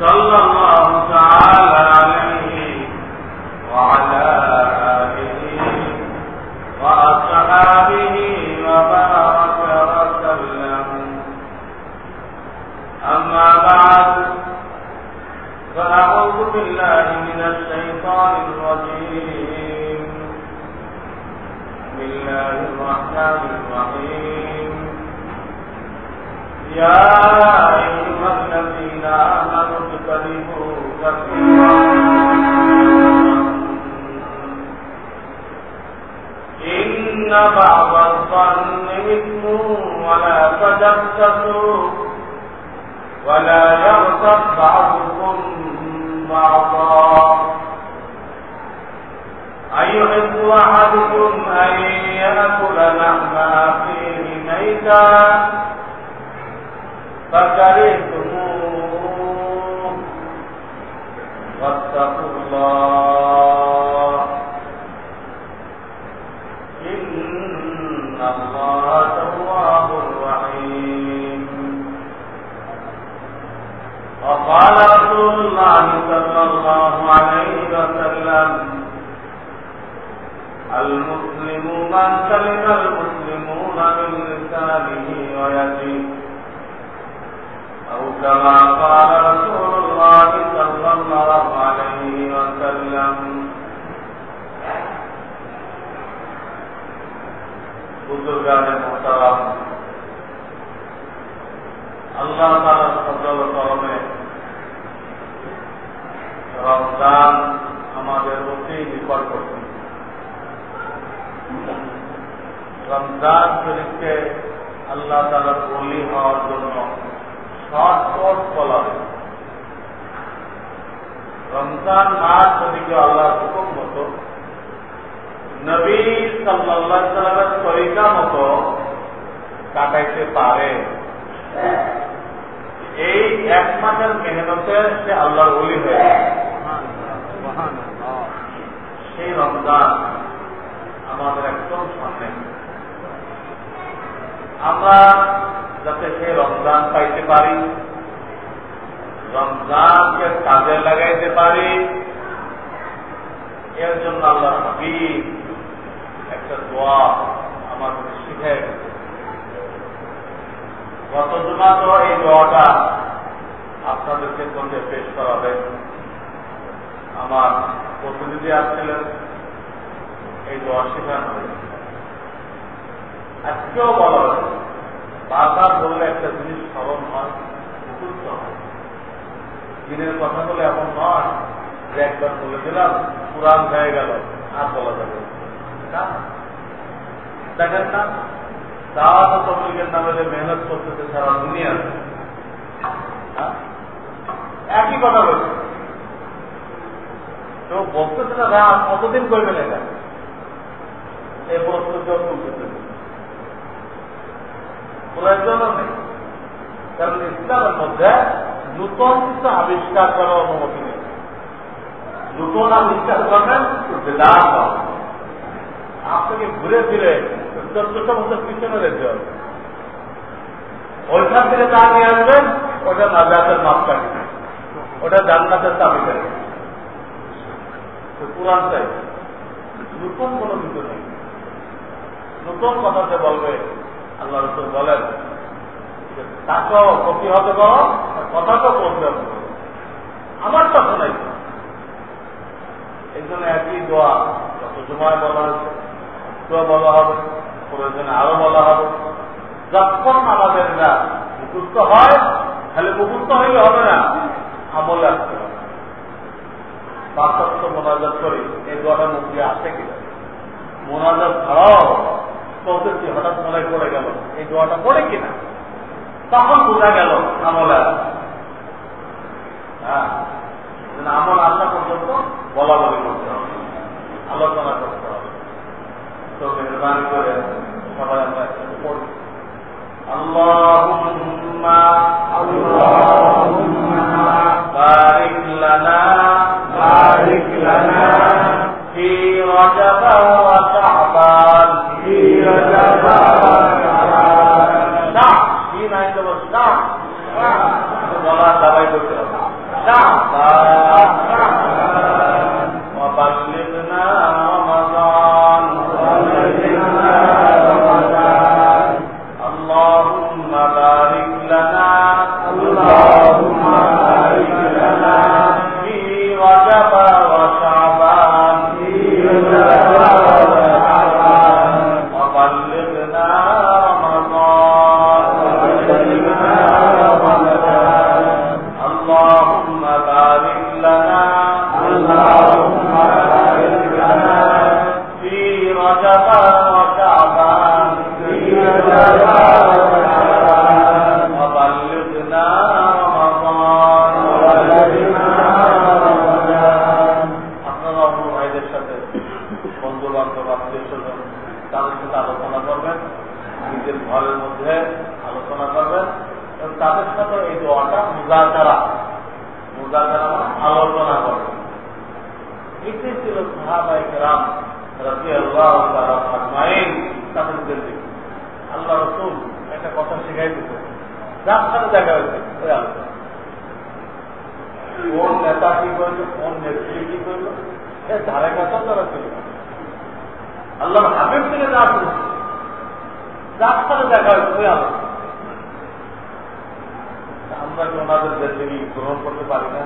صلى الله تعالى تجسسوا ولا يغتب بعضكم بعضا. أيحب أحدكم أن يأكل لحم أخيه ميتا فكرهتموه وقال رسول الله صلى الله عليه وسلم المسلم من سلم المسلمون من لسانه ويده أو كما قال رسول الله صلى الله عليه وسلم بزرگان محترم اللہ تعالیٰ فضل و کرم রমজান আমাদের অতি নিকটবর্তী রমজান শরীফকে আল্লাহ তালার বলি হওয়ার জন্য শর্টকট বলা রমজান মাস যদি কেউ হুকুম মতো নবী সাল্লাহ সাল্লামের তরিকা মতো কাটাইতে পারে। এই এক মাসের মেহনতে সে আল্লাহর বলি হয়ে সেই রমজান আমাদের একদম সামনে। আমরা যাতে সেই রমজান পাইতে পারি, রমজানকে কাজে লাগাইতে পারি, এর জন্য আল্লাহ হাবিব একটা দোয়া আমাদের শিখে। গত জমা তো এই দোয়াটা আপনাদেরকে মধ্যে পেশ করা হয় আমার প্রতিনিধি আসছিলেন এই দোয়া শেখানো হয়েছে আজকেও বলা হয়েছে বারবার বললে একটা জিনিস স্মরণ হয় মুখস্থ হয় দিনের কথা বলে এমন নয় যে একবার বলে দিলাম পুরান হয়ে গেল, আর বলা যাবে দেখেন না, দাওয়াত তবলিগের নামে যে মেহনত করতেছে সারা দুনিয়া একই কথা বলছে। তো বলতেছে না ভাই কতদিন করবেন এটা? এই প্রশ্ন নেই। কারণ ইসলামের মধ্যে নূতন কিছু আবিষ্কার করার অনুমতি নেই। নূতন আবিষ্কার করবেন আপনাকে ঘুরে ফিরে চোদ্দশো বছর পিছনে রেখে হবে। ওইখান থেকে যা নিয়ে আসবেন ওটা নাজাতের মাপকাঠি। ওটা জান্নাতের চাবি দেবে পুরান চাই। নতুন কিছু নেই। নতুন কথা যে বলবে, আল্লাহ রসুল বলেন প্রতিহত করো হবে। আমারটা শোনাই এই জন্য একই দোয়া, যত সময় বলা হয়েছে দোয়া বলা হবে, প্রয়োজনে আরও বলা হবে। যখন আমাদের না, মুখস্থ হয়, তাহলে মুখস্থ হইলে হবে না, আমলে আসতে হবে বাস্তব মোনাজাত করি এই দোয়াটা মুখ দিয়ে আসে কিনা মোনাজাত ছাড়াও চলতেছি হঠাৎ মনে পড়ে গেল এই দোয়াটা পড়ে কিনা তখন বোঝা গেল আমলে আসে হ্যাঁ আমল আসা পর্যন্ত বলা বলি করতে হবে আলোচনা করতে হবে তো মেহরবানি করে সবাই আমরা একসাথে পড়ি اللهم اللهم بارك لنا بارك لنا في رجب وشعبان في رجب وشعبان شعب في ما عندما الشعب ولا دواي دكتور নেতা কি করল কোন নেত্রী কি করল সে ধারে কাছে তারা ছিল আল্লাহ হাবিব থেকে যা করছে সাথে দেখা হয়েছে আমরা কি ওনাদের দেশে গ্রহণ করতে পারি না?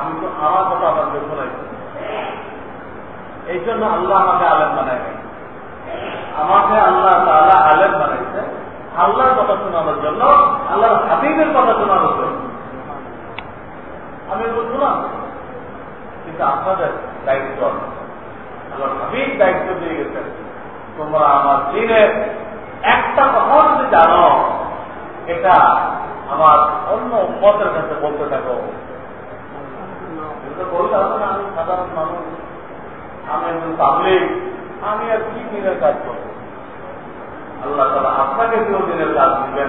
আমি তো আমার কথা আপনাদের শোনাই। এই জন্য আল্লাহ আমাকে আলেম বানায় আমাকে আল্লাহ তাআলা আলেম বানাইছে। আল্লাহর কথা শোনানোর জন্য, আল্লাহর হাবিবের কথা শোনানোর জন্য। আমি বুঝলাম কিন্তু আপনাদের দায়িত্ব আল্লাহ হাবিব দায়িত্ব দিয়ে গেছেন। তোমরা আমার দিনের একটা কথা যদি জানো, এটা আমার অন্য উন্মতের কাছে বলতে থাকো। না, আমি সাধারণ মানুষ। আমি একজন পাবলিক, আমি আর কি দিনের কাজ করব? আল্লাহ তালা আপনাকে কেউ দিনের কাজ দিবেন।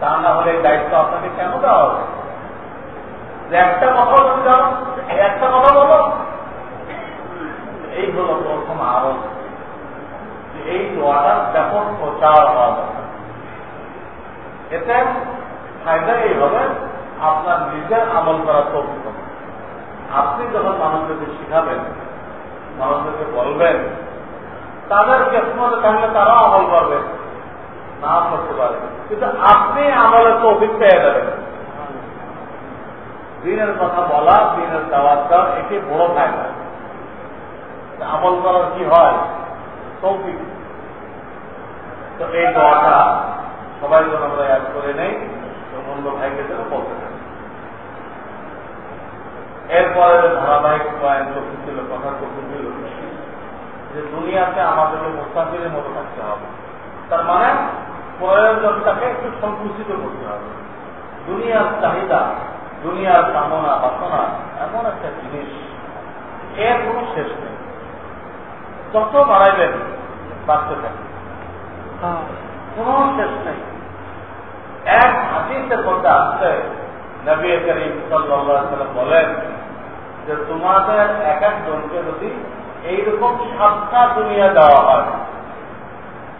তা না হলে দায়িত্ব আপনাকে কেন দেওয়া হবে? একটা কথা দাও এই একটা কথা বলো এই হলো প্রথম আরোপ যে এই দোয়াটা ব্যাপক প্রচার হওয়া দরকার। এতে ফায়দা এই হবে, আপনার নিজের আমল করার তৌফিক হবে। আপনি যখন মানুষদেরকে শিখাবেন, মানুষদেরকে বলবেন, তাদের কেসমতে থাকলে তারাও আমল করবে, না করতে পারে। কিন্তু আপনি আমলের তৌফিক পেয়ে যাবেন। দিনের কথা বলা, দিনের দাওয়াত দেওয়া এটি বড় ফায়দা। আমল করার কি হয়? তৌফিক। তো এই দোয়াটা সবাই যেন আমরা অ্যাড করে নেই অন্য ভাইকে যেন বলতে এরপরে ধারাবাহিক পয়েন্ট ছিল, কথা ছিল, যে দুনিয়াতে আমাদেরকে মুস্তাফিরের মতো থাকতে হবে। তার মানে প্রয়োজনটাকে একটু সংকুচিত করতে হবে। দুনিয়ার চাহিদা দুনিয়ার কামনা বাসনা এমন একটা জিনিস এর কোনো শেষ নেই। যত বাড়াইবেন, বাড়তে থাকে কোন শেষ নেই। এক হাতিসের মধ্যে আসছে, নবী করিম সাল্লাম বলেন যে তোমাদের এক একজনকে যদি এইরকম সাতটা দুনিয়া দেওয়া হয়,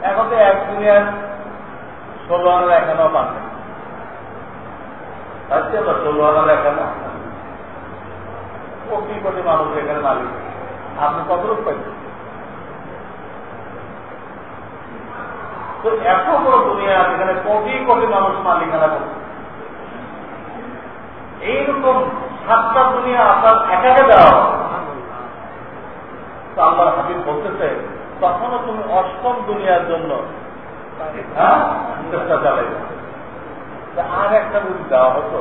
এখন তো এক দুনিয়ার ষোলো আনার এখানেও আজকে তো ষোলো আনার এখানে কোটি কোটি মানুষ এখানে মালিক? আপনি কত রূপ পাইছেন? তো এত বড় দুনিয়া, যেখানে কোটি কোটি মানুষ মালিকানা করছে এইরকম সাতটা দুনিয়া আপনার একাকে দেওয়া তো আল্লাহ হাবিব বলতেছে তখনও তুমি অষ্টম দুনিয়ার জন্য হ্যাঁ চেষ্টা চালাই আর একটা যদি দেওয়া হতো,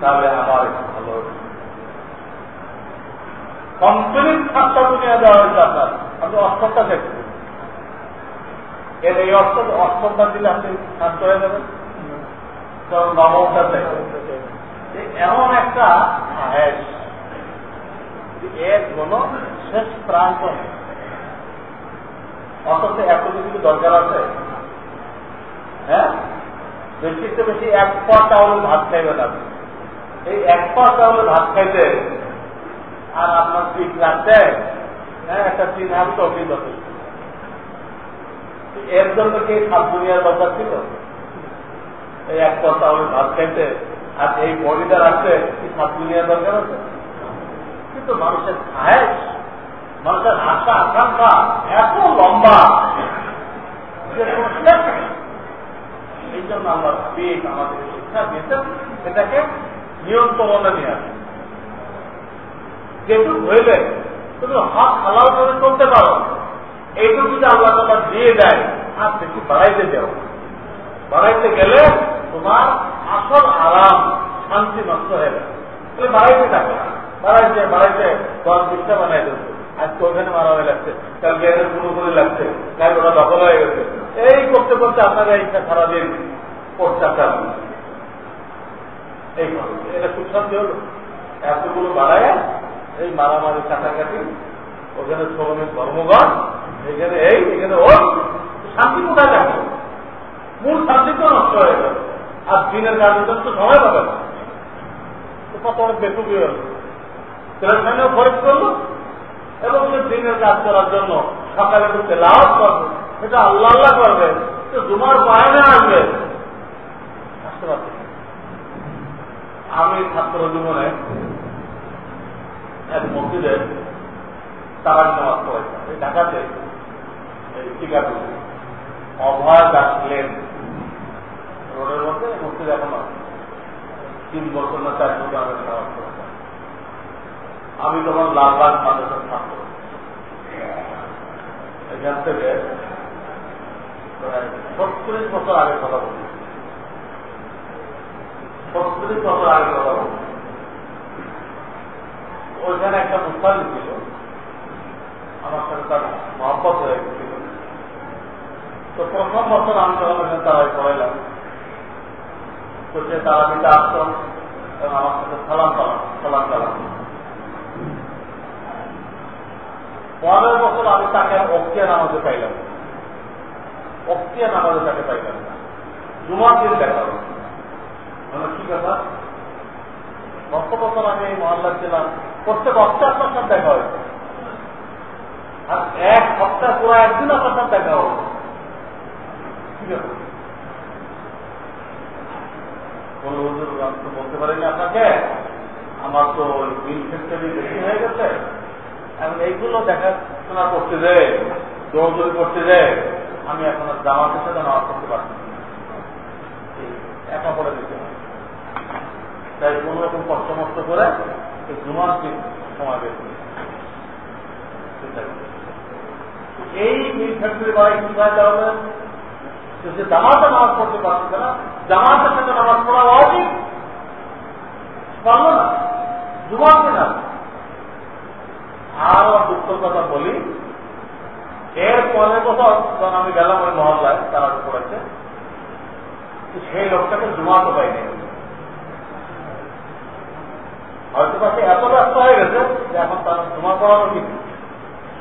তাহলে আমার ভালো কমপ্লিট সাতটা দুনিয়া দেওয়া হয়েছে আপনার। আপনি অষ্টমটা দেখবেন এর এই অর্থ অষ্টমটা দিলে আপনি শান্ত হয়ে যাবেন। এমন একটা এর কোন শেষ প্রান্ত অথচ এত কিছু দরকার আছে। হ্যাঁ? বেশিতে বেশি, এক পা চাউল ভাত খাইবেন আপনি এই এক পা চাউল ভাত খাইতে আর আপনার পিঠ রাখতে হ্যাঁ একটা তিন হাত চৌকি যথেষ্ট এর জন্য কি সাত দুনিয়ার দরকার ছিল? এই এক পা চাউল ভাত খাইতে আর এই বডিটা রাখতে কি সাত দুনিয়ার দরকার আছে? কিন্তু মানুষের খায়েশ, মানুষের আশা, আকাঙ্ক্ষা এত লম্বা যে কোনো শেষ নেই। এই জন্য আমরা বেগ আমাদের শিক্ষা দিয়েছেন, এটাকে নিয়ন্ত্রণে নিয়ে আসে যেটুক হইলে তুমি হাত হালাল করে চলতে পারো এইটুকু যদি আল্লাহ তালা দিয়ে দেয়, আর বেশি বাড়াইতে দেও বাড়াইতে গেলে তোমার আসল আরাম শান্তি নষ্ট হয়ে গেল তাহলে বাড়াইতে থাকো না। বাড়াইছে বাড়াইছে দশ বিশটা বানাই দিচ্ছে আজকে ওখানে মারা হয়ে লাগছে কালকে এখানে পুরোপুরি লাগছে কাল ওরা দখল হয়ে গেছে। এই করতে করতে আপনারা এইটা সারাদিন এতগুলো বাড়ায় এই মারামারি কাটাকাটি, ওখানে শ্রমিক ধর্মঘট, এখানে এই, এখানে ওই, শান্তি কোথায় থাকবে? মূল শান্তি তো নষ্ট হয়ে গেল। আর দিনের কাজের তো সময় পাবে না। কত অনেক খরচ করল। এবং দিনের কাজ করার জন্য সকালে একটু তেলাওয়াত করবে এটা আল্লাহ করবে। তো তোমার বায়নে আসবে। পারবে না। আমি ছাত্র জীবনে এক মসজিদে তারা নামাজ পড়েছে। এই ঢাকাতে এই টিকাটু অভয় দাস লেন রোডের মধ্যে মসজিদ এখন তিন বছর না চার বছর আমি পড়েছি। আমি তখন লালবাগ মাদ্রাসার ছাত্র। এখান থেকে ছত্রিশ বছর আগে কথা বলি ছত্রিশ বছর আগে কথা বলি ওইখানে একটা মুস্তালি ছিল। আমার সাথে তার মহব্বত হয়ে গেছিল। তো প্রথম বছর আমি যখন ওখানে তারাই পড়াইলাম, তো সে তারা দিতে আসতো আমার সাথে সালাম পালাম সালাম চালাম পরের বছর আমি তাকে অক্তিয়া নামাজে পাইলাম। অক্তিয়া নামাজে তাকে পাইলাম জুমার দিন দেখা ছিলাম প্রত্যেক আপনার আর এক সপ্তাহ পুরো একদিন আপনার দেখা আমি তো বলতে পারিনি আপনাকে। আমার তো বিল বেশি হয়ে গেছে। এখন এইগুলো দেখাশোনা করতে দেয়, দৌড়দৌড়ি করতে দেয়। আমি এখন জামাতের সাথে নামাজ করতে পারছি না। এই একা পড়ে দিতে হয় তাই কোন রকম কষ্ট করে এই জুমার দিন সময় এই মিল ফ্যাক্টরি বা দেওয়া হবে যে জামাতে নামাজ পড়তে পারছে না, জামাতের সাথে নামাজ পড়া উচিত পারল না জুমাতে না। আর দুঃখের কথা বলি, এর পরের বছর যখন আমি গেলাম ওই মহল্লায়, তারা পড়েছে সেই লোকটাকে জুমাতে পাইনি হয়তো পাশে এত ব্যস্ত হয়ে গেছে যে এখন তার জমা পড়ানোর কিছু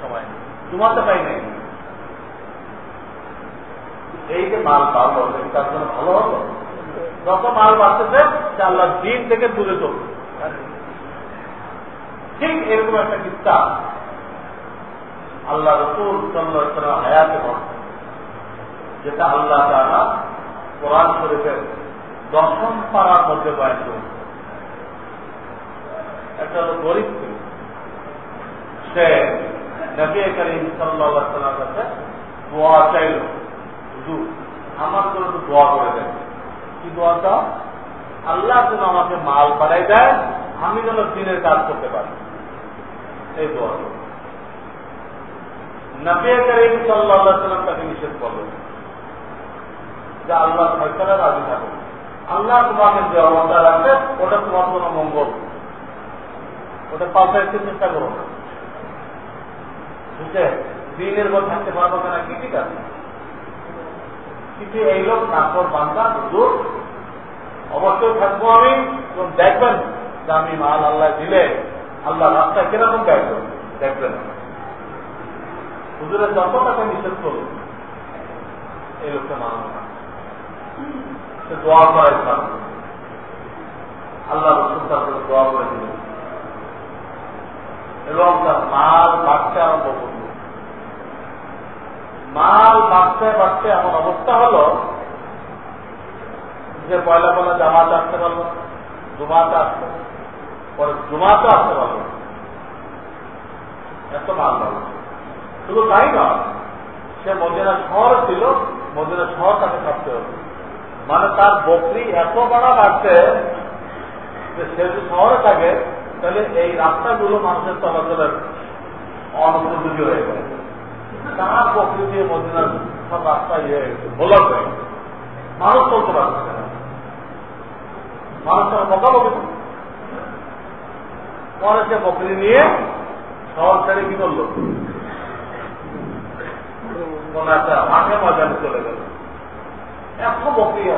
সময় নেই। পাই নাই। এই যে মাল বাড়লো তার জন্য ভালো হলো। যত মাল বাড়তেছে সে আল্লাহ দিন থেকে দূরে চলবে ঠিক এরকম একটা কিস্তা আল্লাহ রসুল সাল্লাহ হায়াতে ঘটছে যেটা আল্লাহ তারা কোরআন শরীফের দশম পাড়ার মধ্যে বয়ান করেছে একটা হলো গরিব ছিল সে নবী করিম সাল্লাহ সাল্লাম কাছে দোয়া চাইল আমার জন্য একটু দোয়া করে দেন। কি দোয়াটা? আল্লাহ যেন আমাকে মাল বাড়াই দেয়, আমি যেন দিনের কাজ করতে পারি। এই দোয়া। নবিয়া করিম সাল্লাহ সাল্লাম তাকে নিষেধ করলেন যে আল্লাহ ফয়সালা রাজি থাকো আল্লাহ তোমাকে যে অবস্থা রাখবে ওটা তোমার জন্য মঙ্গল। ওটা পাল্টাইতে চেষ্টা করো। না বুঝছে দিনের পর থাকতে পারব না কি ঠিক আছে? কিন্তু এই লোক নাকর বান্ধা অবশ্যই থাকব আমি, এবং দেখবেন যে আমি মাল আল্লাহ দিলে আল্লাহ রাস্তায় কীরকম দেখবেন দেখবেন। হুজুরের যত টাকা নিষেধ করুন এই লোকটা মানব না। সে দোয়া আল্লাহ রসুল তারপরে দোয়া করে দিলেন। এবং তার মাল বাড়তে আরম্ভ করল। মাল বাড়তে বাড়তে এমন অবস্থা হলো যে পয়লা পয়লা জামাতে আসতে পারল, জুমাতে আসতে, পরে জুমাতে আসতে পারল। এত মাল পারল শুধু তাই নয়, সে মদিনা শহর ছিল, মদিনা শহর তাকে থাকতে হবে মানে তার বকরি এত বড় বাড়ছে যে সে যদি শহরে থাকে তাহলে এই রাস্তাগুলো মানুষের চলাচলের অনুপযোগী হয়ে গেছে তার দিয়ে মদিনার সব রাস্তা ইয়ে ব্লক হয়ে মানুষ চলতে পারছে না। মানুষ তার পরে সে বকরি নিয়ে শহর ছেড়ে কি করল? কোন একটা মাঠে ময়দানে চলে গেল। এত বকরি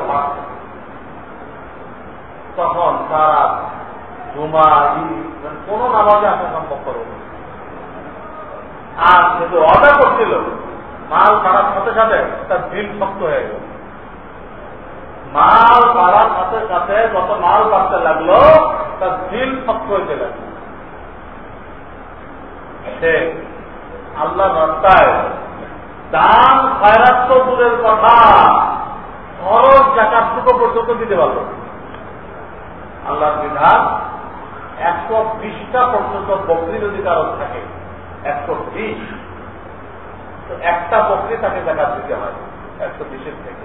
তখন তারা জুমা ঈদ কোন নামাজে আসা সম্ভব করবে আর কিন্তু অর্ডার করছিল, মাল পাড়ার সাথে সাথে তার দিল শক্ত হয়ে গেল। মাল পাড়ার সাথে সাথে যত মাল পাড়তে লাগল, তার দিল শক্ত লাগল। সে আল্লাহ রাস্তায় দান খয়রাত তো দূরের কথা, খরচ জাকাতটুকু পর্যন্ত দিতে পারল। আল্লাহর বিধান একশো বিশটা পর্যন্ত বকরি যদি কারও থাকে, একশো বিশ। তো একটা বকরি তাকে দেখা দিতে হয়, একশো বিশের থেকে।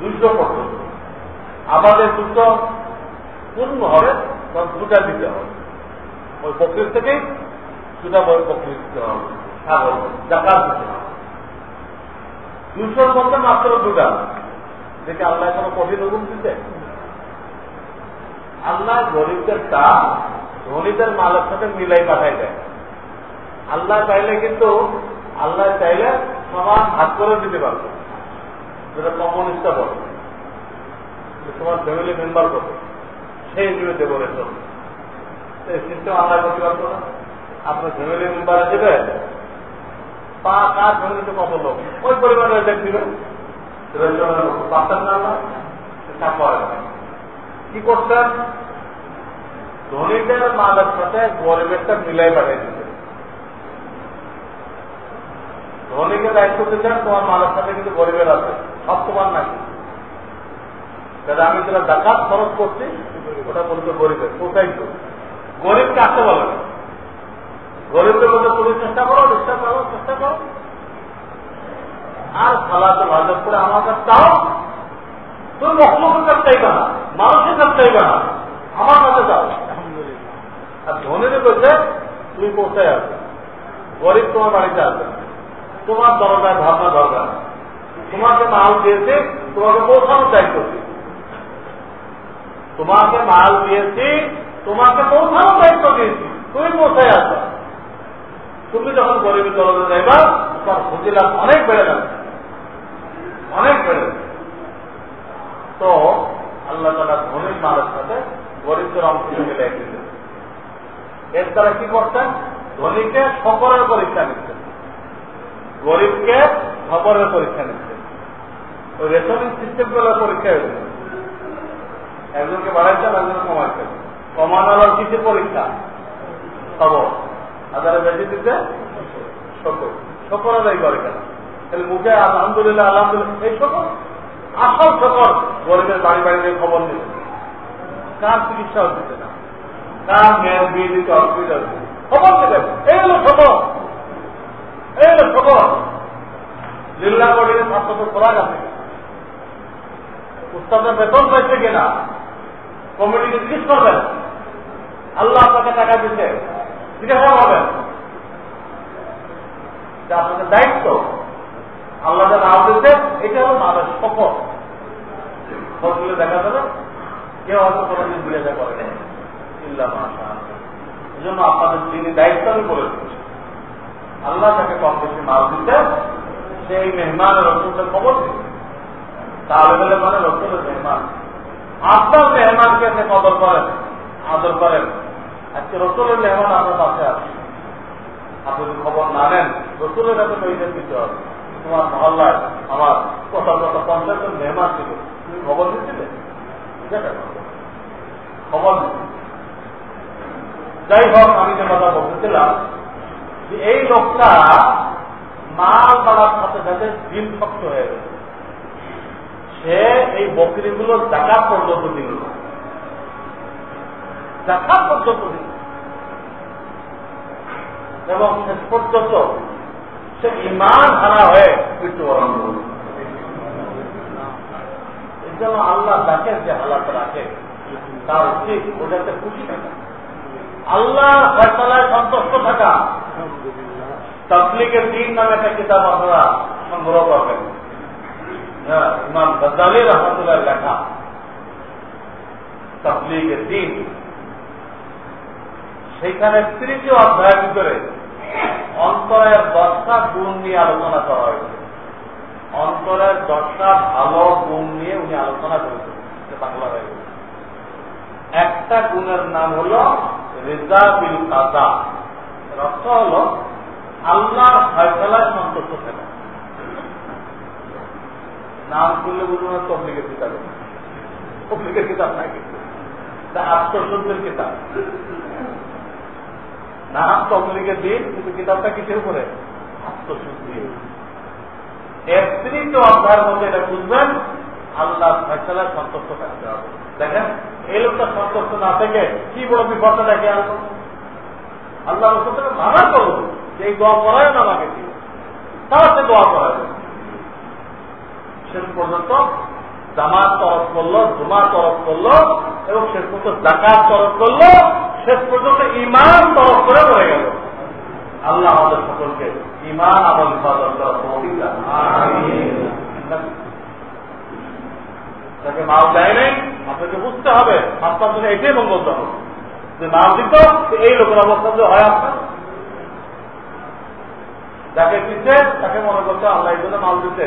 দুশো পর্যন্ত। আমাদের দুটো পূর্ণ হবে তখন দুটা দিতে হবে। ওই বকরির থেকেই দুটা বই বকরি দিতে হবে। ছাগল জাকাত দিতে হবে। দুশোর মধ্যে মাত্র দুটা। দেখে আল্লাহ কোনো কঠিন হুকুম দিতে আল্লাহ গরিবদের তা ধনীদের মালের সাথে মিলাই পাঠাই দেয়। আল্লাহ চাইলে কিন্তু, আল্লাহ চাইলে সমান হাত করে দিতে পারবে। যেটা কমিউনিস্টটা বলে। তোমার ফ্যামিলি মেম্বার কত সেই হিসেবে দেবো রেশন এই সিস্টেম আল্লাহ করতে পারব না। আপনার ফ্যামিলি মেম্বার দেবে। পা কার ফ্যামিলিতে কত লোক? ওই পরিমাণে রেজেক্ট দিবে। পাচ্ছেন না তা করে কি করতেন ধনীদের মালের সাথে গরিবেরটা মিলাই পাঠিয়ে দিতে ধনীকে দায়িত্ব দিচ্ছেন তোমার মালের সাথে কিন্তু গরিবের আছে। সব তোমার নাকি। তাহলে আমি যেটা ডাকাত খরচ করছি, ওটা বলতে গরিবের। কোথায় তো গরিবকে আসতে বলে। গরিবদের মধ্যে তুমি চেষ্টা করো চেষ্টা করো চেষ্টা করো। আর সালাতে ভাজব করে আমার কাছে চাও তুমি মহম্মদের কাছে চাইবে না মানুষের কাছে চাইবে না আমার কাছে যাও আর ধনীরে বলছে, তুমি কোথায় আসবে গরিব তোমার বাড়িতে আসবে তোমার দরকার, ভাবনা দরকার। তোমাকে মাল দিয়েছে, তোমাকে পৌঁছানোর দায়িত্ব তোমাকে মাল দিয়েছি, তোমাকে পৌঁছানোর দায়িত্ব দিয়েছি। তুমি পৌঁছায় আসবে তুমি যখন গরিবের দলে যাইবা, তোমার ফজিলাম অনেক বেড়ে যাবে। অনেক বেড়ে যাবে। তো আল্লাহ তালা ধনীর মালের সাথে গরিবদের অংশ মিলে দিতেন এর দ্বারা কি করতেন ধনীকে সকলের পরীক্ষা নিচ্ছেন গরিবকে খবরের পরীক্ষা নিচ্ছেন ওই রেশনিং সিস্টেমগুলো পরীক্ষা হয়েছে। একজনকে বাড়াইছেন, একজনকে কমাইছেন। কমানোর কিছু পরীক্ষা? খবর। আর যারা বেশি দিতে শকর। শকর আদায় করে কেন? মুখে আলহামদুলিল্লাহ আলহামদুলিল্লাহ, এই শকর। আসল শকর গরিবের বাড়ি বাড়িতে খবর নিতে কার চিকিৎসা দিতে না? কার মেয়ের বিয়ে দিতে অসুবিধা হচ্ছে? খবর দেবেন এই হলো খবর এই হলো খবর লিল্লা বডির ছাত্র তো খোলা যাবে। উস্তাদের বেতন পাইছে কিনা? কমিটিকে জিজ্ঞেস করবেন। আল্লাহ আপনাকে টাকা দিচ্ছে জিজ্ঞাসা করবেন। যে আপনাদের দায়িত্ব। আল্লাহ যা নাম দিচ্ছে এটা হলো মানুষ শপথ খোঁজগুলো দেখা যাবে, কেউ হয়তো কোনোদিন বিরেজা করে এই জন্য আপনাদের যিনি দায়িত্ব, আমি বলে আল্লাহ তাকে কম বেশি মাল দিতে সেই মেহমানের রসুলের খবর দিচ্ছে তাহলে বলে মানে রসুলের মেহমান। আপনার মেহমানকে সে কদর করেন, আদর করেন, আজকে রসুলের মেহমান আপনার পাশে আছে। আপনি যদি খবর না নেন, রসুলের কাছে পয়সা দিতে হবে। তোমার মহল্লায় আমার কত কত পঞ্চাশ জন মেহমান ছিল। খবর দিচ্ছিলে খবর যাই হোক, আমি যে কথা বলতেছিলাম যে এই লোকটা মাল বাড়ার সাথে সাথে দিন শক্ত হয়ে গেছে সে এই বকরিগুলো জাকাত পর্যন্ত দিল জাকাত পর্যন্ত দিল এবং শেষ পর্যন্ত সে ইমান হারা হয়ে মৃত্যুবরণ করল। জন্য আল্লাহ যাকে যে হালাত রাখে, তার উচিত ওটাতে খুশি থাকা। আল্লাহ ফয়সলায় সন্তুষ্ট থাকা। তবলিগের দিন নামে একটা কিতাব আপনারা সংগ্রহ করবেন। হ্যাঁ ইমাম গজালি রহমতুল্লাহ লেখা। তবলিগের দিন। সেইখানে তৃতীয় অধ্যায়ের ভিতরে অন্তরের দশটা গুণ নিয়ে আলোচনা করা হয়েছে। অন্তরের দশটা ভালো গুণ নিয়ে উনি আলোচনা করেছেন। বাংলা গেছে একটা গুণের নাম হল রেজা বিল কাজা। অর্থ হল আল্লাহর ফয়সলায় সন্তুষ্ট থাকা। নাম করলে বুঝব না, তবলিগের কিতাব। তবলিগের কিতাব না কিন্তু। আত্মশুদ্ধের কিতাব। নাম তবলিগের দিন, কিন্তু কিতাবটা কিসের উপরে? আত্মশুদ্ধি এর তৃতীয় অধ্যায়ের মধ্যে এটা বুঝবেন, আল্লাহ ফয়সলায় সন্তুষ্ট থাকতে হবে। দেখেন, এই লোকটা সন্তুষ্ট না থেকে কি বড় বিপদটা দেখে আসব আল্লাহ মানা করব যে এই দোয়া করায় না আমাকে তারা সে দোয়া করায় শেষ পর্যন্ত জামাত তরফ করল, জুমার তরফ করল এবং শেষ পর্যন্ত জাকাত তরফ করল। শেষ পর্যন্ত ইমান তরফ করে মরে গেল। আল্লাহ আমাদের সকলকে ইমান আমল হিফাজত তাকে মাল দেয় নাই, আপনাকে বুঝতে হবে আপনার জন্য এটাই মঙ্গল হবে যে মাল দিত এই লোকের অবস্থা যে হয় আপনার। যাকে দিচ্ছে তাকে মনে করছে আল্লাহ এই জন্য মাল দিতে।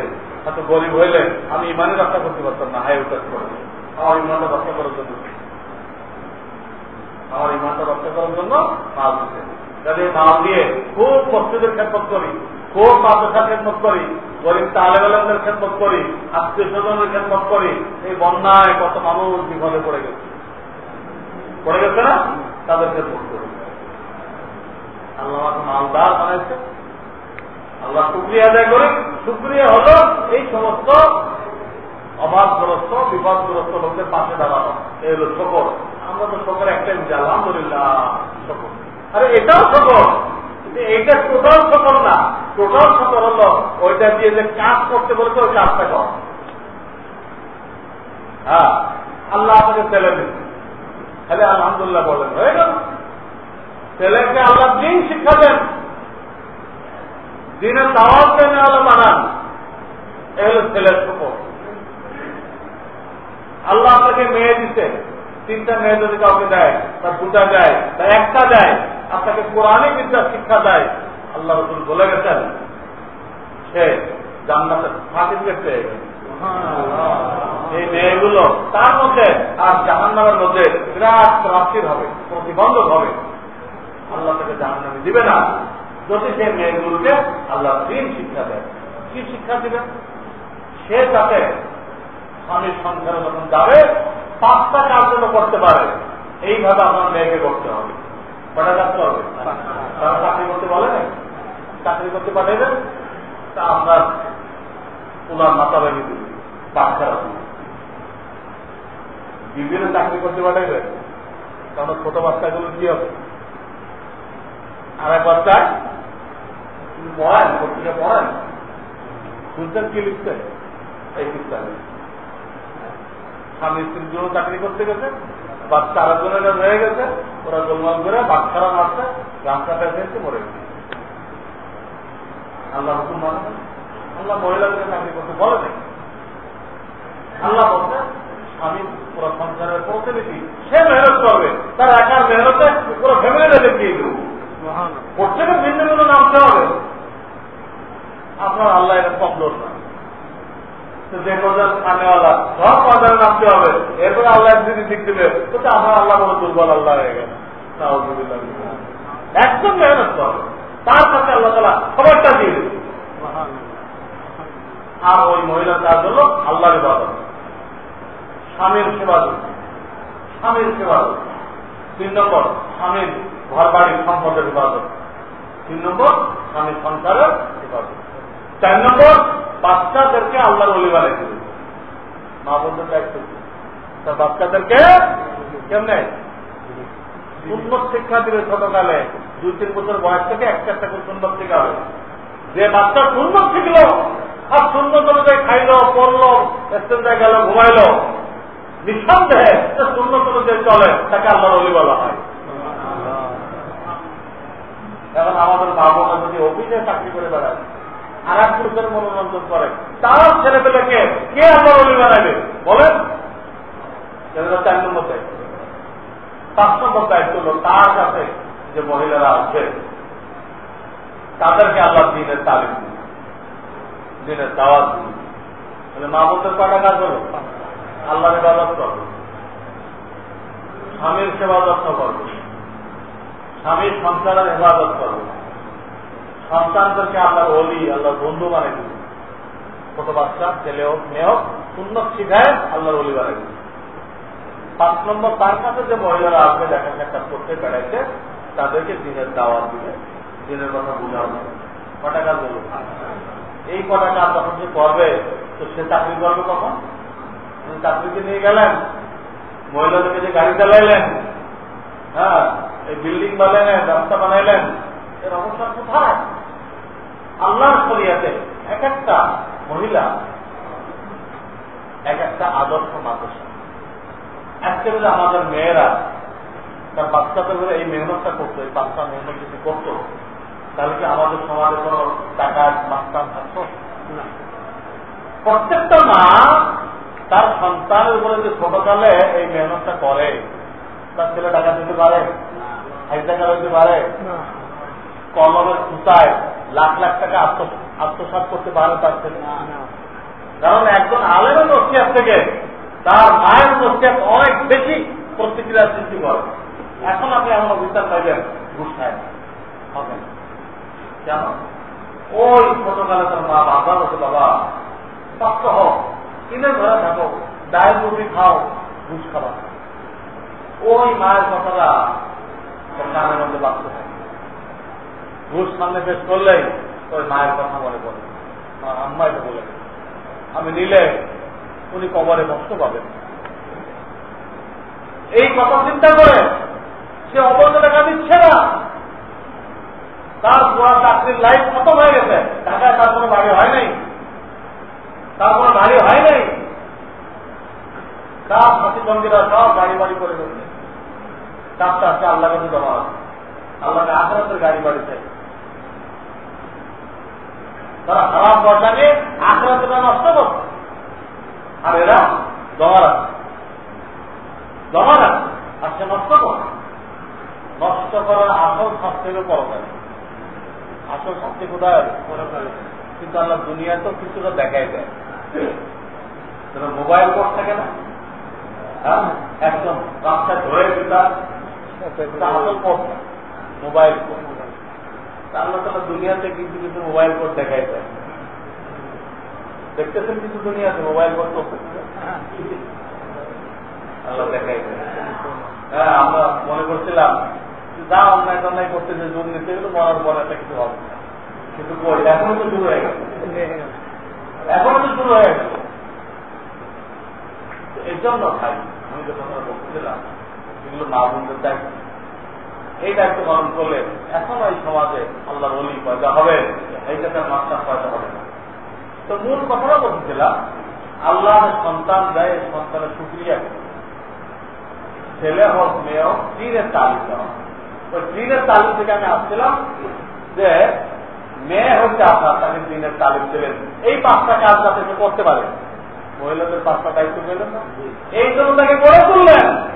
এত গরিব হইলে আমি ইমানে রক্ষা করতে পারতাম না হাই উঠাস করে। আমার ইমানটা রক্ষা করার জন্য। আমার ইমানটা রক্ষা করার জন্য মাল দিচ্ছে যাদের মাল দিয়ে খুব মসজিদের খেদমত করি, খুব মাদ্রাসার খেদমত করি, গরিব তালেবেলাদের খেদমত করি, আত্মীয় স্বজনের খেদমত করি, এই বন্যায় কত মানুষ বিপদে পড়ে গেছে। পড়ে গেছে না? তাদের খেদমত করি। আল্লাহ মালদার বানাইছে। আল্লাহ শুক্রিয়া আদায় করি। শুক্রিয়া হলো এই সমস্ত অভাবগ্রস্ত বিপদগ্রস্ত লোকদের পাশে দাঁড়ানো। এই হলো শকর। আমরা তো শকর একটাই আলহামদুলিল্লাহ, শকর। আরে এটাও শকর এইটা টোটাল শকর না। টোটাল শকর হলো ওইটা দিয়ে যে কাজ করতে বলেছে, ওই কাজটা কর। হ্যাঁ আল্লাহ আপনাকে ছেলে দিচ্ছে তাহলে আলহামদুলিল্লাহ বলেন, হয়ে গেল। ছেলেকে আল্লাহ দিন শিক্ষা দেন। দিনের দাওয়াত দেন, আল্লাহ বানান। এ হলো ছেলের শকর আল্লাহ আপনাকে মেয়ে দিতে তিনটা মেয়ে যদি কাউকে দেয়, বা দুটা দেয়, বা একটা দেয় আপনাকে কোরআনে বিদ্যা শিক্ষা দেয়। আল্লাহ রসুল বলে গেছেন সে জান্নাতের সার্টিফিকেট পেয়ে গেছে এই মেয়েগুলো তার মধ্যে আর জামাননামের মধ্যে বিরাট প্রাপ্তির হবে প্রতিবন্ধক হবে। আল্লাহ তাকে জাহান দিবে না। যদি সে মেয়েগুলোকে আল্লাহ দিন শিক্ষা দেয় কি শিক্ষা দিবেন সে যাতে স্বামীর সংসারে যখন যাবে পাঁচটা কাজ যেন করতে পারে এইভাবে আপনার মেয়েকে করতে হবে। কটা কাজ করবে তারা চাকরি করতে বলে না চাকরি করতে পাঠাইবেন তা আপনার ওনার মাথা ভেঙে বাচ্চারা বিভিন্ন চাকরি করতে পাঠাইবেন কারণ ছোট বাচ্চাগুলো কি হবে আর এক বাচ্চায় পড়েন পত্রিকা পড়েন। শুনছেন কি লিখছে এই লিখতে স্বামী স্ত্রীর জন্য চাকরি করতে গেছে বাচ্চা আরেকজনের রয়ে গেছে ওরা গোলমাল করে বাচ্চারা মারছে গামছা পেয়েছে মরে গেছে। আল্লাহ হুকুম মানে আল্লাহ মহিলাদের চাকরি করতে বলে নাই। আল্লাহ বলছে স্বামী পুরো সংসারের প্রতিনিধি সে মেহনত করবে। তার একার মেহনতে পুরো ফ্যামিলিটা দেখিয়ে দেবো। প্রত্যেকের ভিন্ন ভিন্ন নামতে হবে। আপনার আল্লাহ এটা কমজোর না যে কজন খানেওয়ালা, সব বাজারে নামতে হবে। এরপরে আল্লাহ যদি দিক দিবে তো আপনার আল্লাহ বড় দুর্বল আল্লাহ হয়ে গেল। একদম মেহনত করবে তার সাথে আল্লাহ তালা খবরটা দিয়ে দেবে। আর ওই মহিলার কাজ হলো আল্লাহর ইবাদত। স্বামীর সেবা স্বামীর সেবা। তিন নম্বর, স্বামীর ঘর বাড়ির সম্পদের ইবাদত। তিন নম্বর, স্বামীর সংসারের ইবাদত। চার নম্বর বাচ্চাদেরকে আল্লাহর অলি বানাই দেবে। মা বলতে দায়িত্ব কি? তা বাচ্চাদেরকে কেমনে? সুন্দর শিক্ষা দিবে ছোটকালে। দুই তিন বছর বয়স থেকে একটা একটা করে সুন্দর শিখাবে। যে বাচ্চা সুন্দর শিখলো আর সুন্দর অনুযায়ী খাইলো পড়ল স্টেন্ডে গেল ঘুমাইলো নিঃসন্দেহে যে সুন্দর অনুযায়ী চলে তাকে আল্লাহর অলি বলা হয়। এখন আমাদের মা বোনা যদি অফিসে চাকরি করে বেড়ায় আর এক পুরুষের মনোরঞ্জন করে। তার ছেলে পেলেকে কে আল্লাহর অলি বানাবে? বলেন। চার নম্বর দায়িত্ব। পাঁচ নম্বর দায়িত্ব হল তার কাছে যে মহিলারা আছে, তাদেরকে আল্লাহ দিনের তালিম দিন, দিনের দাওয়াত দিন। মা বলতে কটা কাজ হলো? আল্লাহর ইবাদত করবে স্বামীর সেবা যত্ন করবে স্বামীর সংসারের হেফাজত করবে সন্তানদেরকে আল্লাহর অলি আল্লাহর বন্ধু বানিয়ে দিবে। ছোট বাচ্চা, ছেলে হোক, মেয়ে হোক সুন্নত শিখায় আল্লাহর অলি বানিয়ে দিবে। পাঁচ নম্বর, তার কাছে যে মহিলারা আসবে, দেখা সাক্ষাৎ করতে বেড়াইছে তাদেরকে দিনের দাওয়াত দিবে। দিনের কথা বুঝাবে কটা কাজ বলুন এই কটা কাজ যখন সে করবে, তো সে চাকরি করবে কখন? চাকরিতে নিয়ে গেলেন, মহিলাদেরকে যে গাড়ি চালাইলেন হ্যাঁ এই বিল্ডিং বানাইলেন, রাস্তা বানাইলেন, এর অবস্থা কোথায়? আল্লাহর শরিয়াতে এক একটা মহিলা এক একটা আদর্শ মাদ্রাসা আজকে যদি আমাদের মেয়েরা তার বাচ্চাদের ধরে এই মেহনতটা করতো এই বাচ্চা মেহনত যদি করতো তাহলে কি আমাদের সমাজে কোন টাকা মাস্টার থাকতো না। প্রত্যেকটা মা তার সন্তানের উপরে যে ছোটকালে এই মেহনতটা করে তার ছেলে টাকা দিতে পারে হাই টাকা দিতে পারে কলমের সুতায় লাখ লাখ টাকা আত্ম- আত্মসাৎ করতে পারে তার ছেলে কারণ একজন আলেমের নসিয়াত থেকে তার মায়ের নসিয়াত অনেক বেশি প্রতিক্রিয়ার সৃষ্টি করে। এখন আপনি এমন অভিজ্ঞতা পাইবেন গুসায় হবে কেন? ওই ছোটকালে তার মা বাবা বলছে বাবা শক্ত হোক কিনে ধরে থাকো ডায়ের রুটি খাও ঘুষ খাবা। ওই মায়ের কথাটা কানের মধ্যে বাঁচতে থাকে। ঘুষ সামনে পেশ করলেই ওই মায়ের কথা মনে পড়ে। আমার আম্মা এটা বলে, আমি নিলে উনি কবরে কষ্ট পাবেন। এই কথা চিন্তা করে সে অবৈধ টাকা দিচ্ছে না। তার পুরা চাকরির লাইফ খতম হয়ে গেছে। ঢাকায় তার কোনো বাড়ি হয় নাই। তার কোনো বাড়ি হয় নাই। তার সাথীবন্দীরা সব গাড়ি বাড়ি করে ফেলছে চারটা আছে আল্লাহ কাছে জমা আল্লাহকে আখরাতের গাড়ি বাড়ি চাই। তারা খারাপ পয়সাকে আখরাতটা নষ্ট করছে। আর এরা জমা রাখছে জমা রাখছে আর সে নষ্ট করে। নষ্ট করার আসল শাস্তিরও পরকালে। আসল শাস্তি কোথায় আছে? কিন্তু আল্লাহ দুনিয়া তো কিছুটা দেখাই দেয়। মোবাইল কোড থাকে না হ্যাঁ? একদম রাস্তায় ধরে দিতাম আসল কোড মোবাইল কোড আল্লাহ তালা দুনিয়াতে কিছু কিছু মোবাইল কোড দেখাই দেয় দেখতেছেন কিছু দুনিয়াতে মোবাইল কোড হ্যাঁ না। কিন্তু কই এখনও তো শুরু হয়ে গেছে। এখনও তো হয়ে এই জন্য আমি এগুলো মা বোনদের দায়িত্ব এই দায়িত্ব পালন করলে এখনও এই সমাজে আল্লাহর অলি পয়দা হবে এই জায়গায় মাস্টার পয়দা হবে না। তো মূল কথাটা বলছিলাম আল্লাহ সন্তান দেয় সন্তানের সুক্রিয়া ছেলে হোক, মেয়ে হোক দিনের তালিম দেওয়া। ওই দিনের তালিম থেকে আমি আসছিলাম যে, মেয়ে হচ্ছে আপনার তাকে দিনের তালিম দেবেন এই পাঁচটা কাজ যাতে করতে পারে। মহিলাদের পাঁচটা দায়িত্ব পেলেন না। এই জন্য তাকে গড়ে তুললেন।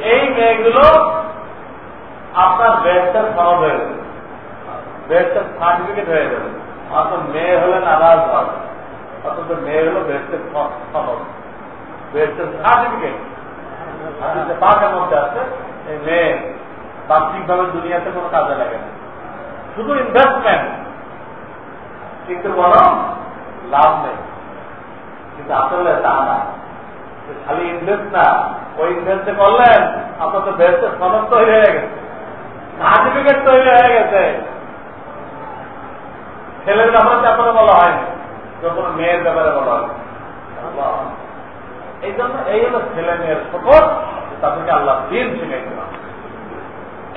এই মেয়েগুলো আপনার বেস্টের সনদ হয়ে যাবে। বেস্টের সার্টিফিকেট হয়ে যাবে। অর্থাৎ মেয়ে হলেন আলাদ হবে অথচ মেয়ে হলো সার্টিফিকেট দুনিয়াতে কোনো কাজে লাগে না। শুধু ইনভেস্টমেন্ট কিন্তু বড় লাভ নেই। কিন্তু আসলে তা না। খালি ইনভেস্ট না ওই ইনভেস্ট করলেন আপনার তো বেস্টের সনদ তৈরি হয়ে গেছে। সার্টিফিকেট তৈরি হয়ে গেছে। ছেলের ব্যাপারে ব্যাপারে বলা হয়নি যখন মেয়ের ব্যাপারে বলা হয় এই জন্য এই হলো ছেলে মেয়ের শপথ তাদেরকে আল্লাহ দিন শিখাইতে হবে।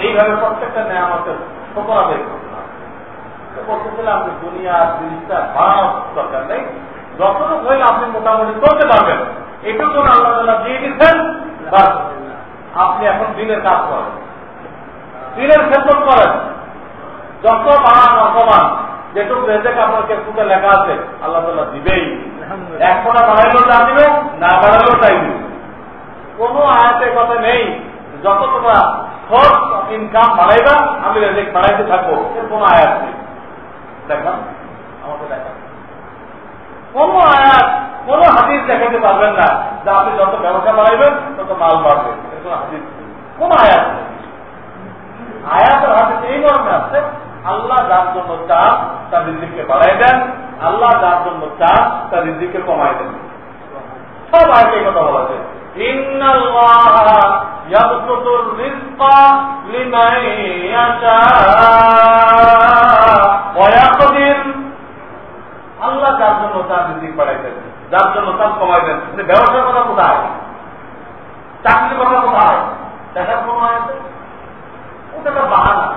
এইভাবে প্রত্যেকটা নেয় আমাদের শপথ আদায় হবে বলতেছিলাম যে দুনিয়া জিনিসটা বাড়ানোর দরকার নেই। যতটুকু হইলে আপনি মোটামুটি করতে পারবেন। এটুকু আল্লাহ দিয়ে দিচ্ছেন আপনি এখন দিনের কাজ করেন। দিনের ক্ষেত্র করেন। যত বাড়ান অপমান যেটুকু রেজেক আপনার কেসুতে লেখা আছে আল্লাহ তাল্লাহ দিবেই। ফোটা বাড়াইলেও যা দিবে না বাড়াইলেও তাই দিবে কোনো আয়াতের কথা নেই। যত তোমরা সোর্স ইনকাম বাড়াইবা আমি রেজেক বাড়াইতে থাকব। এর কোনো আয়াত নেই। দেখান আমাকে দেখান কোন আয়াত কোন হাদিস দেখাতে পারবেন না। যে আপনি যত ব্যবসা বাড়াইবেন, তত মাল বাড়বে। কোন আয়াত আয়াতের হাদিস এই মর্মে আছে, আল্লাহ যার জন্য চান, তার রিজিককে বাড়াই দেন। আল্লাহ যার জন্য চান, তার রিজিককে কমাই দেন। সব আগে কথা বলা যায় আল্লাহ যার জন্য তার রিজিক বাড়াই দেন। যার জন্য তার কমাই দেন। ব্যবসার কথা কোথায়? চাকরির কথা কোথায়? দেখার কোনো ওটা একটা বাহানা।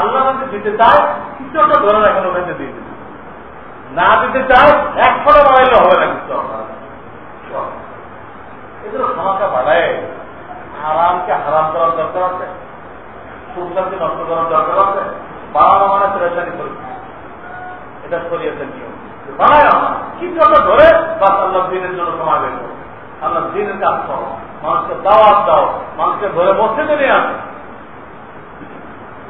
আল্লাহ যদি দিতে চায়, কিছু একটা ধরে রাখেন ওখানে দিয়ে দিতে। না দিতে চায়, এক ফলে বাড়াইলে হবে না কিছু এগুলো ক্ষমতা বাড়ায়। আরামকে হারাম করার দরকার আছে। সুন্দরকে নষ্ট করার দরকার আছে। বাড়ানো মানে এটা শরীয়তের নিয়ম। একটা ধরে বাস আল্লাহ দিনের জন্য সময় বের করো আল্লাহ দিনের কাজ করো। মানুষকে দাওয়াত দাও। মানুষকে ধরে বসে নিয়ে আসো।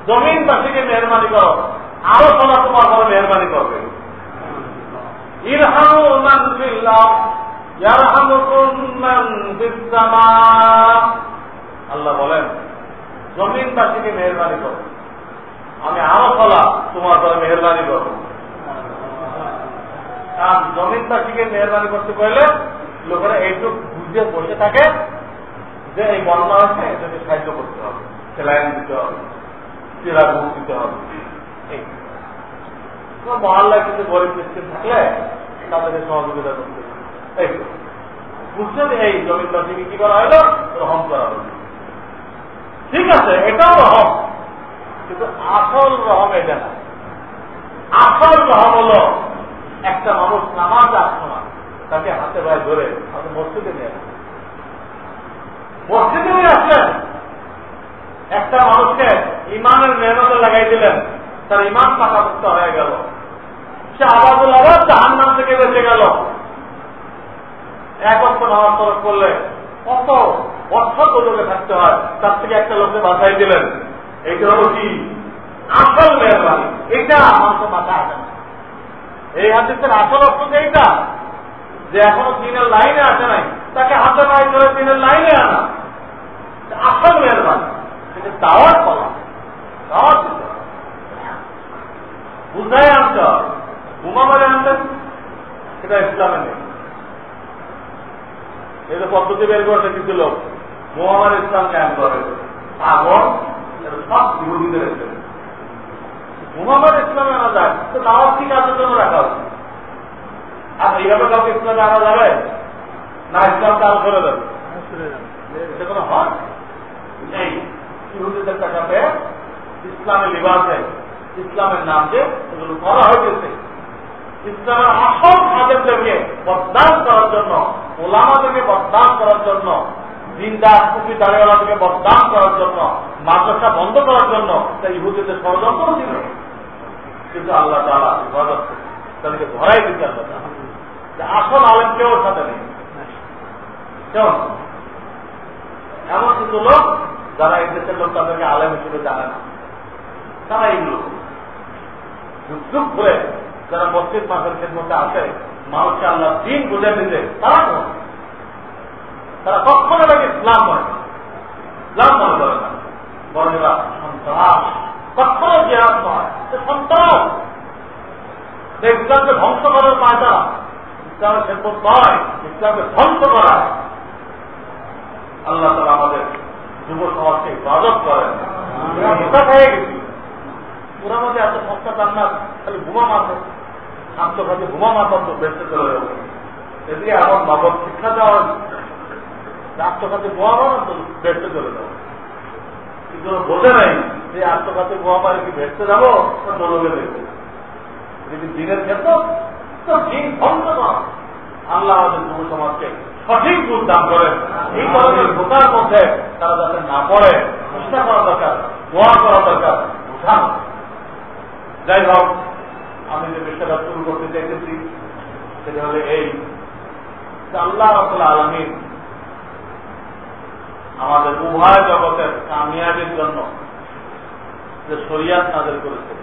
জমিন বাসীকে মেহরবানি করো। আরও সবাই তোমার ঘরে মেহরবানি করবে। আল্লাহ বলেন জমিন বাসীকে মেহরবানি করো। আমি আরও ফলা তোমার ঘরে মেহরবানি করব। কারণ জমিন বাসীকে মেহরবানি করতে পারলে লোকেরা এইটুক বুঝে বসে থাকে যে এই বন্যা হচ্ছে এটাকে সাহায্য করতে হবে সেলাইন দিতে হবে চিরা ঘুষ দিতে হবে। মহল্লায় কিছু গরিব মিস্ত্রি থাকলে তাদেরকে সহযোগিতা করতে এই। বুঝছেন এই জমির বাসীকে কি করা হলো? রহম করা হলো। ঠিক আছে, এটাও রহম, কিন্তু আসল রহম এটা না। আসল রহম হলো একটা মানুষ নামাজ আসতো না, তাকে হাতে ভাই ধরে আপনি মসজিদে নিয়ে আসেন। মসজিদে নিয়ে আসলেন। একটা মানুষকে ইমানের মেহনতে লাগাই দিলেন, তার ইমান পাকাপুক্ত হয়ে গেল। সে আবাদুল আবাদ জাহান নাম থেকে বেঁচে গেল। এক অর্থ নামাজ তরফ করলে কত অর্থ পর্যন্ত থাকতে হয়, তার থেকে একটা লোককে বাঁচাই দিলেন। এইটা হলো কি? আসল মেহরবানি। এটা আমার তো মাথায় আসে না। এই হাদিসের আসল অর্থ এইটা? যে এখনও দিনের লাইনে আসে নাই, তাকে হাতে পায়ে ধরে দিনের লাইনে আনা। আসল মেহরবানি। সেটা দাওয়াত করা দাওয়াত আনতে হবে। বোমা মারে আনতেন সেটা ইসলামে নেই। তো পদ্ধতি বের করছে কিছু লোক, বোমা মারে ইসলাম ক্যাম্প করে। আগুন সব বিরোধীদের বোমা ইসলামে আনা তো দাওয়াত কি কাজের জন্য রাখা উচিত আর এইভাবে কাউকে ইসলামে আনা যাবে? না, ইসলাম করে দেবে ইসলামের লিবাসে, ইসলামের নাম যে এগুলো করা হয়েছে ইসলামের আসল বদনাম করার জন্য, ওলামাদেরকে বদনাম করার জন্য দাঁড়িয়েওয়ালাদেরকে বদনাম করার জন্য, মাদ্রাসা বন্ধ করার জন্য তাই ইহুদিদের ষড়যন্ত্র ছিল। কিন্তু আল্লাহ তারা হেফাজত তাদেরকে ধরাই দিচ্ছে আল্লাহ যে আসল আলেম কেউ সাথে নেই। এমন কিছু লোক, যারা এই দেশের লোক তাদেরকে আলেম হিসেবে জানে না। তারা এইগুলো যুগ যুগ ধরে যারা মসজিদ মাসের খেদমতে আসে, মানুষকে আল্লাহ দিন বুঝে দিতে, তারা কোন? তারা কখনো এটাকে ইসলাম মনে করে। ইসলাম মনে করে না। বরং সন্ত্রাস। কখনো জেহাদ নয় সে সন্ত্রাস ইসলামকে ধ্বংস করার পায় তারা ইসলামের খেদমত নয় ইসলামকে ধ্বংস করা। আল্লাহ তারা আমাদের যুব সমাজকে ইবাদত করেন। মোটা হয়ে গেছি। ওরা মধ্যে এত সস্তা খালি বোমা মারবে আত্মঘাতে বোমা মারতাম তো বেঁচতে চলে যাব। এদিকে আমার নগদ শিক্ষা দেওয়া আত্মঘাতে বোমা মারো তো বেঁচতে চলে যাব। কিন্তু বোঝে নাই যে আত্মঘাতে বোমা মারে কি ভেসতে যাব? না দলবে যদি দিনের ক্ষেত্র? তো দিন ধ্বংস করা আল্লাহ আমাদের যুব সমাজকে সঠিক দান করেন। এই ধরনের ঢোকার মধ্যে তারা যাতে না পড়ে চেষ্টা করা দরকার, দোয়া করা দরকার বুঝান যাই হোক, আমি যে বিষয়টা শুরু করতে চাইতেছি, সেটা হলে এই আল্লাহ রসুল আলমীর আমাদের উভয় জগতের কামিয়াবির জন্য যে শরিয়াত নাদের করেছে।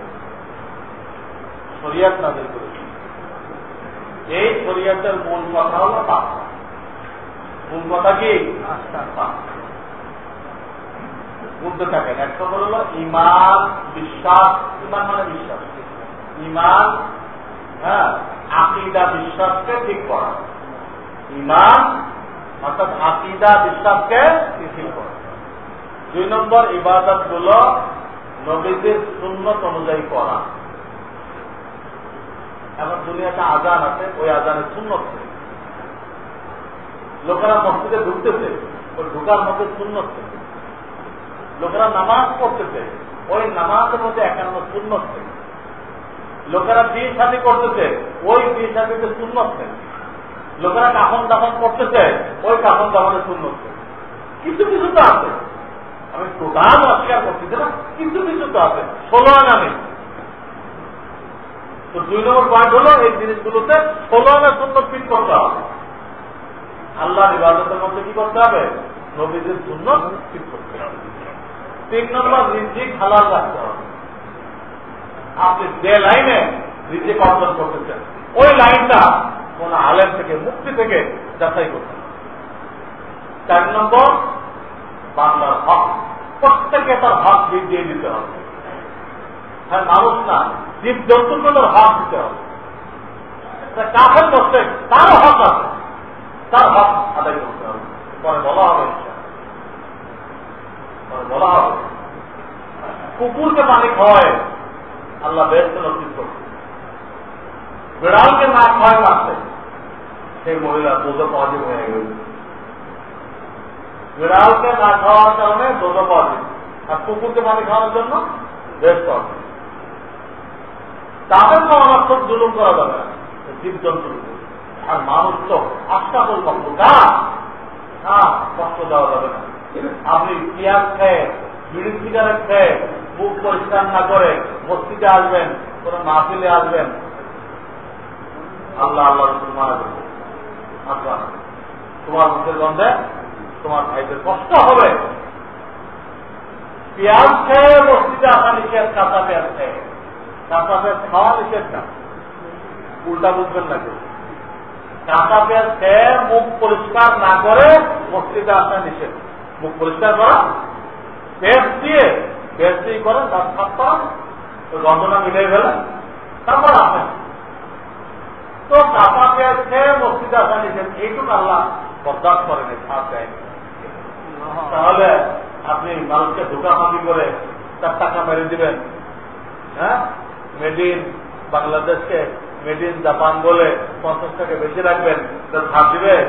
শরিয়াত নাদের করেছে। এই শরিয়াতের মূল কথা হল পাপ। মূল কথা কি? বলতে থাকেন এক নম্বর হল ইমান বিশ্বাস। ইমান মানে বিশ্বাস। ইমান হ্যাঁ আকিদা বিশ্বাসকে ঠিক করা। ইমান অর্থাৎ আকিদা বিশ্বাসকে দুই নম্বর ইবাদতগুলো নবীদের সুন্নত অনুযায়ী করা এখন দুনিয়াতে আজান আছে, ওই আজানের সুন্নত। লোকেরা মসজিদে ঢুকতেছে, ওই ঢুকার মধ্যে সুন্নত। লোকেরা নামাজ পড়তেছে, ওই নামাজের মধ্যে একান্ন সুন্নত। লোকেরা বিয়ে সাথে করতেছে, ওই বিয়ে সাথীতে সুন্নত। লোকেরা কাফন দাফন করতেছে, ওই কাফন দাফনের সুন্নত। কিছু কিছু তো আছে আমি টোটাল অস্বীকার করতেছি না কিছু কিছু তো আছে। ষোলো আনা নেই। তো দুই নম্বর পয়েন্ট হলো এই জিনিসগুলোতে ষোলো আনা সুন্নত ফিট করতে হবে। আল্লাহ ইবাদতের মধ্যে কি করতে হবে? নবীদের সুন্নত ফিট করতে হবে। তিন নম্বর, রিজিক হালাল রাখতে হবে। আপনি যে লাইনে রিজিক অর্জন করতেছেন, ওই লাইনটা কোন আলেম থেকে, মুক্তি থেকে যাচাই করতে হবে। চার নম্বর, বাংলার হক। প্রত্যেকে তার হক দিয়ে দিতে হবে। হ্যাঁ মানুষ না জীব জন্তুকে তার হক দিতে হবে। কাফের করতে তারও হক আছে, তার হক আদায় করতে হবে। পরে বলা হবে পরে বলা হবে। কুকুরকে পানি খাওয়ায় আল্লাহ বেস্ট নসিব করছে বিড়ালকে না খাওয়ায় মারছে সেই মহিলা দুধ পজিটিভ হয়ে গেছে বিড়ালকে না খাওয়ার কারণে দুধ পজিটিভ আর কুকুরকে পানি খাওয়ানোর জন্য বেস্ট পজিটিভ তাদের তো আমার খুব জুলুম করা যাবে জীবজন্তু। আর মানুষ তো আস্থা করল হ্যাঁ কষ্ট দেওয়া যাবে না। আপনি পেঁয়াজ খেয়ে, বিড়ি সিগারেট খেয়ে, মুখ পরিষ্কার না করে মসজিদে আসবেন, কোন মাহফিলে আসবেন, আল্লাহ আল্লাহ মারা যাবে। আচ্ছা তোমার মুখের গন্ধে তোমার ভাইদের কষ্ট হবে। পেঁয়াজ খেয়ে মসজিদে আসা নিষেধ কাঁচা পেঁয়াজ খেয়ে। কাঁচা পেঁয়াজ খাওয়া নিষেধ না। উল্টা বুঝবেন না কেউ। কাঁচা পেঁয়াজ খেয়ে মুখ পরিষ্কার না করে মসজিদে আসা নিষেধ। মুখ পরিষ্কার করা পেস্ট দিয়ে পেস্ট দিয়ে করেন তার করা তো গন্ধটা মিলিয়ে ফেলেন, তারপর আসেন। তো কাঁচা পেঁয়াজ খেয়ে মসজিদে আসা নিষেধ, এইটুকু আল্লাহ বরদাস্ত করেনি সাপ দেয়নি। তাহলে আপনি মানুষকে ধোকাফাঁকি করে তার টাকা মেরে দিবেন। হ্যাঁ? মেড ইন বাংলাদেশকে মেড ইন জাপান বলে পঞ্চাশ টাকা বেশি রাখবেন। তার ধার দিবে?